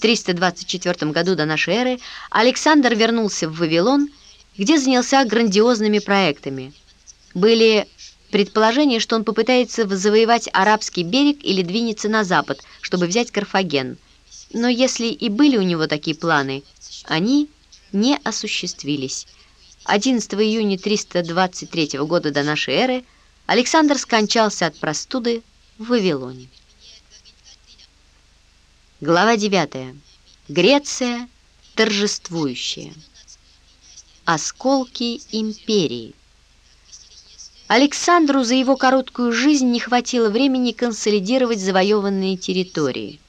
В 324 году до нашей эры Александр вернулся в Вавилон, где занялся грандиозными проектами. Были предположения, что он попытается завоевать арабский берег или двинется на запад, чтобы взять Карфаген. Но если и были у него такие планы, они не осуществились. 11 июня 323 года до нашей эры Александр скончался от простуды в Вавилоне. Глава 9. Греция торжествующая. Осколки империи. Александру за его короткую жизнь не хватило времени консолидировать завоеванные территории.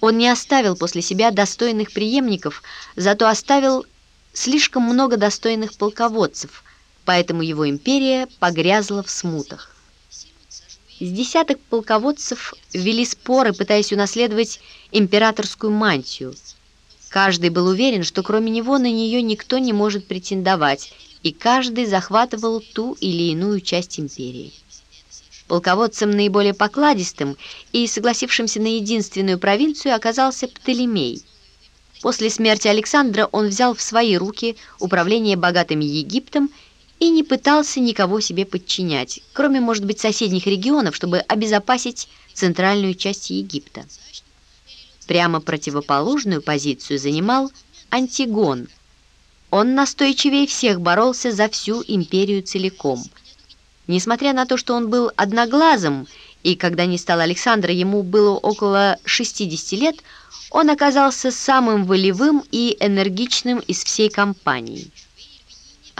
Он не оставил после себя достойных преемников, зато оставил слишком много достойных полководцев, поэтому его империя погрязла в смутах. С десяток полководцев вели споры, пытаясь унаследовать императорскую мантию. Каждый был уверен, что кроме него на нее никто не может претендовать, и каждый захватывал ту или иную часть империи. Полководцем наиболее покладистым и согласившимся на единственную провинцию оказался Птолемей. После смерти Александра он взял в свои руки управление богатым Египтом и не пытался никого себе подчинять, кроме, может быть, соседних регионов, чтобы обезопасить центральную часть Египта. Прямо противоположную позицию занимал Антигон. Он настойчивее всех боролся за всю империю целиком. Несмотря на то, что он был одноглазым, и когда не стал Александра, ему было около 60 лет, он оказался самым волевым и энергичным из всей компании.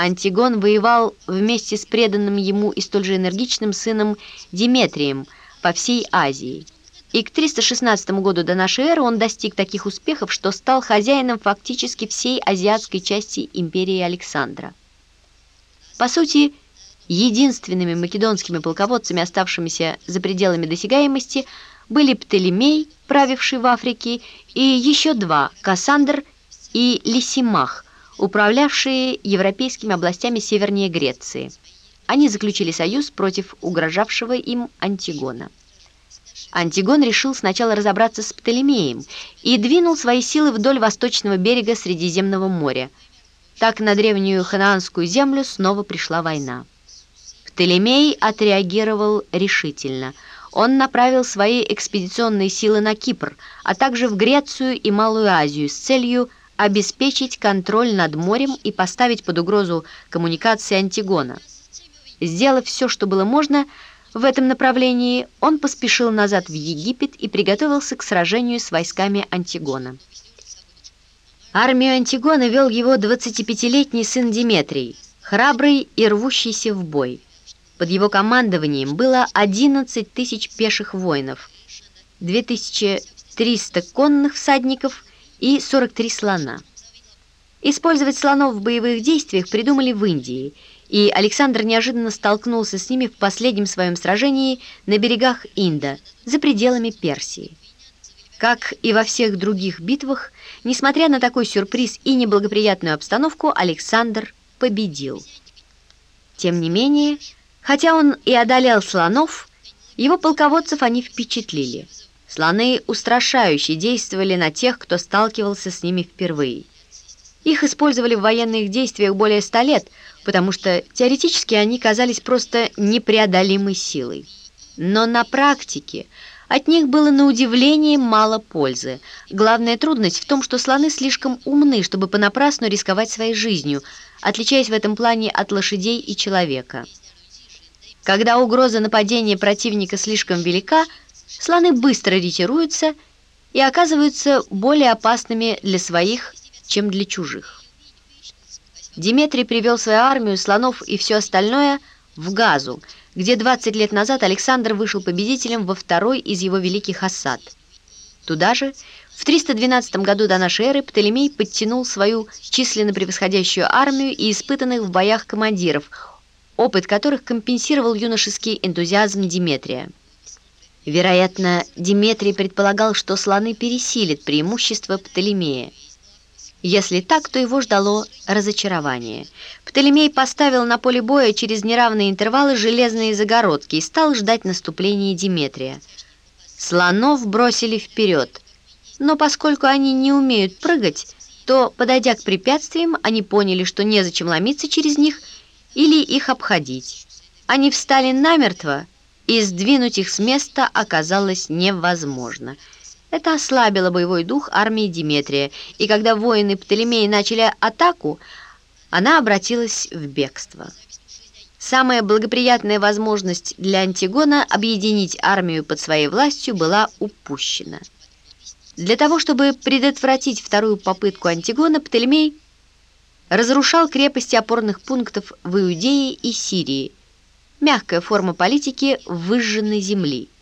Антигон воевал вместе с преданным ему и столь же энергичным сыном Диметрием по всей Азии. И к 316 году до нашей эры он достиг таких успехов, что стал хозяином фактически всей азиатской части империи Александра. По сути, единственными македонскими полководцами, оставшимися за пределами досягаемости, были Птолемей, правивший в Африке, и еще два – Кассандр и Лисимах – управлявшие европейскими областями севернее Греции. Они заключили союз против угрожавшего им Антигона. Антигон решил сначала разобраться с Птолемеем и двинул свои силы вдоль восточного берега Средиземного моря. Так на древнюю ханаанскую землю снова пришла война. Птолемей отреагировал решительно. Он направил свои экспедиционные силы на Кипр, а также в Грецию и Малую Азию с целью обеспечить контроль над морем и поставить под угрозу коммуникации Антигона. Сделав все, что было можно, в этом направлении он поспешил назад в Египет и приготовился к сражению с войсками Антигона. Армию Антигона вел его 25-летний сын Диметрий, храбрый и рвущийся в бой. Под его командованием было 11 тысяч пеших воинов, 2300 конных всадников и 43 слона. Использовать слонов в боевых действиях придумали в Индии, и Александр неожиданно столкнулся с ними в последнем своем сражении на берегах Инда, за пределами Персии. Как и во всех других битвах, несмотря на такой сюрприз и неблагоприятную обстановку, Александр победил. Тем не менее, хотя он и одолел слонов, его полководцев они впечатлили – Слоны устрашающе действовали на тех, кто сталкивался с ними впервые. Их использовали в военных действиях более ста лет, потому что теоретически они казались просто непреодолимой силой. Но на практике от них было на удивление мало пользы. Главная трудность в том, что слоны слишком умны, чтобы понапрасну рисковать своей жизнью, отличаясь в этом плане от лошадей и человека. Когда угроза нападения противника слишком велика, слоны быстро ретируются и оказываются более опасными для своих, чем для чужих. Диметрий привел свою армию, слонов и все остальное в Газу, где 20 лет назад Александр вышел победителем во второй из его великих осад. Туда же в 312 году до нашей эры Птолемей подтянул свою численно превосходящую армию и испытанных в боях командиров, опыт которых компенсировал юношеский энтузиазм Диметрия. Вероятно, Диметрий предполагал, что слоны пересилят преимущество Птолемея. Если так, то его ждало разочарование. Птолемей поставил на поле боя через неравные интервалы железные загородки и стал ждать наступления Диметрия. Слонов бросили вперед. Но поскольку они не умеют прыгать, то, подойдя к препятствиям, они поняли, что незачем ломиться через них или их обходить. Они встали намертво, и сдвинуть их с места оказалось невозможно. Это ослабило боевой дух армии Диметрия, и когда воины Птолемея начали атаку, она обратилась в бегство. Самая благоприятная возможность для Антигона объединить армию под своей властью была упущена. Для того, чтобы предотвратить вторую попытку Антигона, Птолемей разрушал крепости опорных пунктов в Иудее и Сирии, мягкая форма политики выжженной земли –